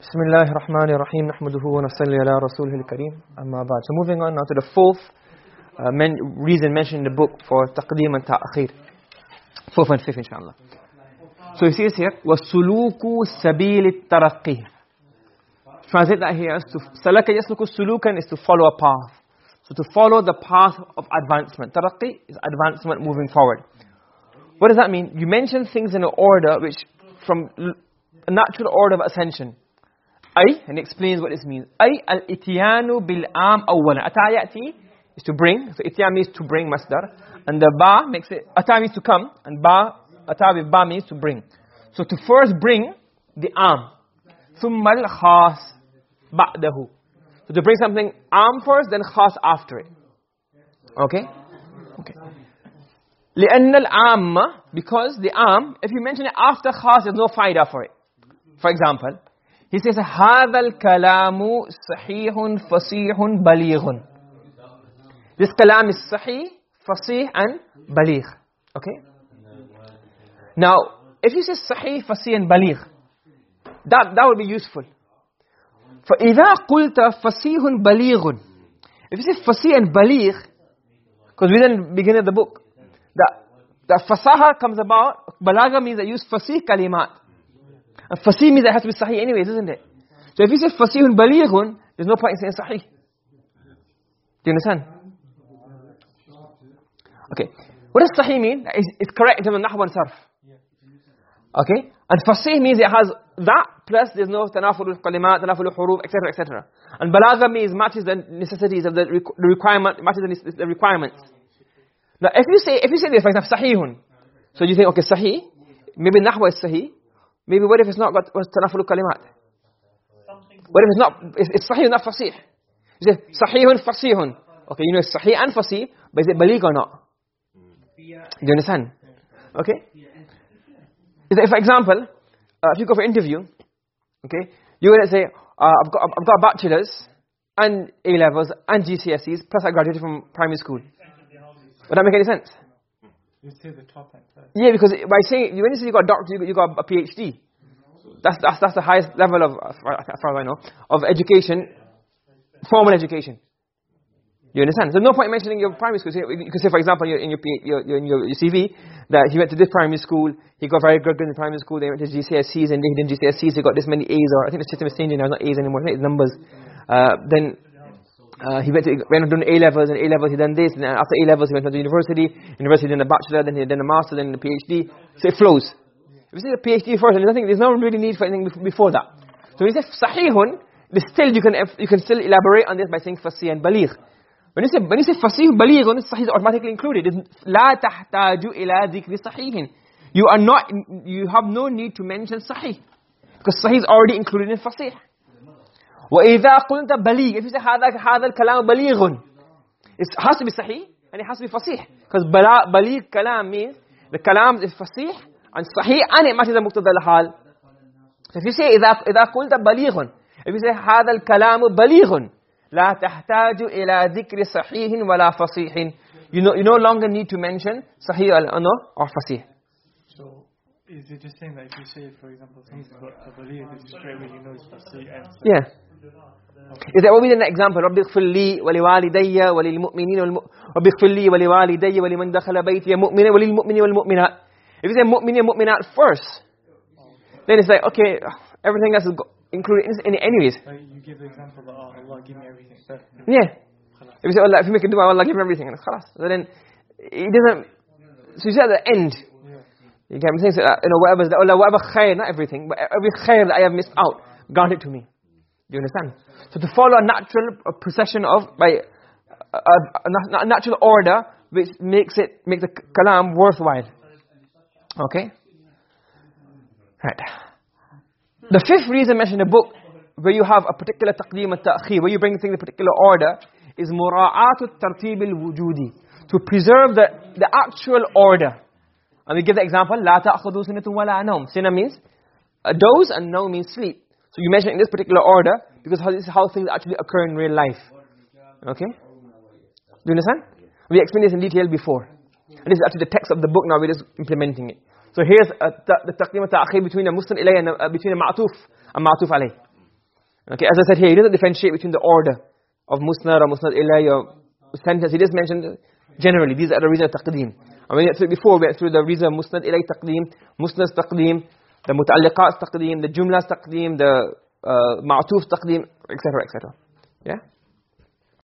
بسم الله الرحمن الرحيم نحمده ونصلي على رسوله الكريم أما بعد so moving on now to the fourth uh, men reason mentioned in the book for تقديم التأخير fourth and fifth inshallah so he says here وَسُلُوكُ سَبِيلِ التَّرَقِّي translate that here as to سَلَكَ يَسْلُكُ سُلُوكًا is to follow a path so to follow the path of advancement ترقي is advancement moving forward what does that mean you mention things in an order which from a natural order of ascension أي and he explains what this means أي الاتيان بالآم أولا أتى يأتي is to bring so اتيان means to bring masdar and the ba makes it أتى means to come and ba أتى with ba means to bring so to first bring the am ثم الخاص بعده so to bring something am first then khas after it okay okay لأن العام because the am if you mention it after khas there's no faida for it for example he says هذا الكلام صحيح فصيح بليغ this kalam is sahih fasih and baligh okay now if you say sahih fasih and baligh that that would be useful فاذا قلت فصيح بليغ if you say fasih and baligh because we didn't begin at the book that that fasaha comes about balagha means that use fasih kalimat and fasih means it has to be sahih anyways isn't it? So if you say fasihun balighun there's no point in saying sahih do you understand? Okay. What does sahih mean? It's, it's correct in terms of nahw and sarf okay? And fasih means it has that plus there's no tanaful kalimat tanaful huruf etc etc and balagha means matches the necessities of the, the requirement matches the, the requirements. Now if you say if you say this for example sahihun so you think okay sahih maybe nahwa is sahih maybe what if it's not got tanaful kalimat? What if it's not it's, it's sahih not fasih? You say sahihun fasihun? Okay you know it's sahih and fasih but is it baligh or not? Do you understand? Okay? Is that for example uh, if you go for interview okay going to say uh, I've got I've got a bachelor's and A levels and GCSEs plus I graduated from primary school. Would that make any sense you say the top end yeah because by saying when you say you got a doctor you, got a PhD that's that's that's the highest level of as far as I know of education formal education you understand? So no point mentioning your primary school. You can say, for example, in your, your, your, your, CV, that he went to this primary school, he got very good in primary school, they went to GCSEs, and he did GCSEs, he got this many A's, or I think the system is changing now, not A's anymore, it's numbers. Uh, then uh, he went to, went on doing A-levels, and A-levels he done this, and after A-levels he went to university, university done a bachelor, then he done a master, then a PhD. So it flows. If you say a PhD first, and nothing, there's no really need for anything before that. So when you say sahihun, still you can, you can still elaborate on this by saying fasih and baligh. when you say when you say fasih baligh sahih is automatically included la tahtaju ila dhikri sahihin you are not you have no need to mention sahih because sahih is already included in fasih وإذا قلت بليغ إذا هذا هذا الكلام بليغ. حسب صحيح يعني حسب فصيح. Cuz بليغ كلام means the كلام الفصيح عن صحيح أنا ما اذا مقتضى الحال ففي شيء اذا إذا قلت بليغ اذا هذا الكلام بليغ لا تحتاج إلى ذكر صحيح ولا فصيح. You no, you no longer need to mention sahih al-anna or fasih is it just saying that if you say for example things got a belief it's straight away you know it's fasih and yeah is that what we did in the example رب اغفر لي ولوالدي وللمؤمنين رب اغفر لي ولوالدي ولمن دخل بيتي مؤمنا وللمؤمنين والمؤمنات if you say مؤمنين ومؤمنات first then it's like okay everything else is included in anyways like you give the example that oh, Allah give me everything so yeah if you say Allah if you make a dua Allah give me everything and خلاص so then it doesn't so you say at the end yeah you get me saying? So, uh, you know whatever Allah whatever khair not everything but every khair that I have missed out grant it to me. Do you understand? So to follow a natural a procession of by a, a, a natural order which makes it make the kalam worthwhile. Okay? Right. The fifth reason mentioned in the book where you have a particular taqdeem and ta'khir, where you bring things in a particular order, is mura'atu tartib al-wujudi. To preserve the, the actual order. And we give the example, ta'khudhu sinatun wa la nawm. Sinna means a and nawm means sleep. So you mention in this particular order because this is how things actually occur in real life. Okay? Do you understand? We explained this in detail before. And this is actually the text of the book now, we're just implementing it. So here's uh, the taqdim and ta'khir between a musnad ilayh and uh, between a ma'tuf and ma'tuf alayh. Okay, as I said here, he doesn't differentiate between the order of musnad or musnad ilay or sentence. He just mentioned generally, these are the reasons of taqdeem. We went through before, we went through the reason musnad ilay taqdeem, musnad taqdeem, the muta'alliqat taqdeem, the jumlas taqdeem, the uh, ma'tuf taqdeem, etc., etc. Yeah?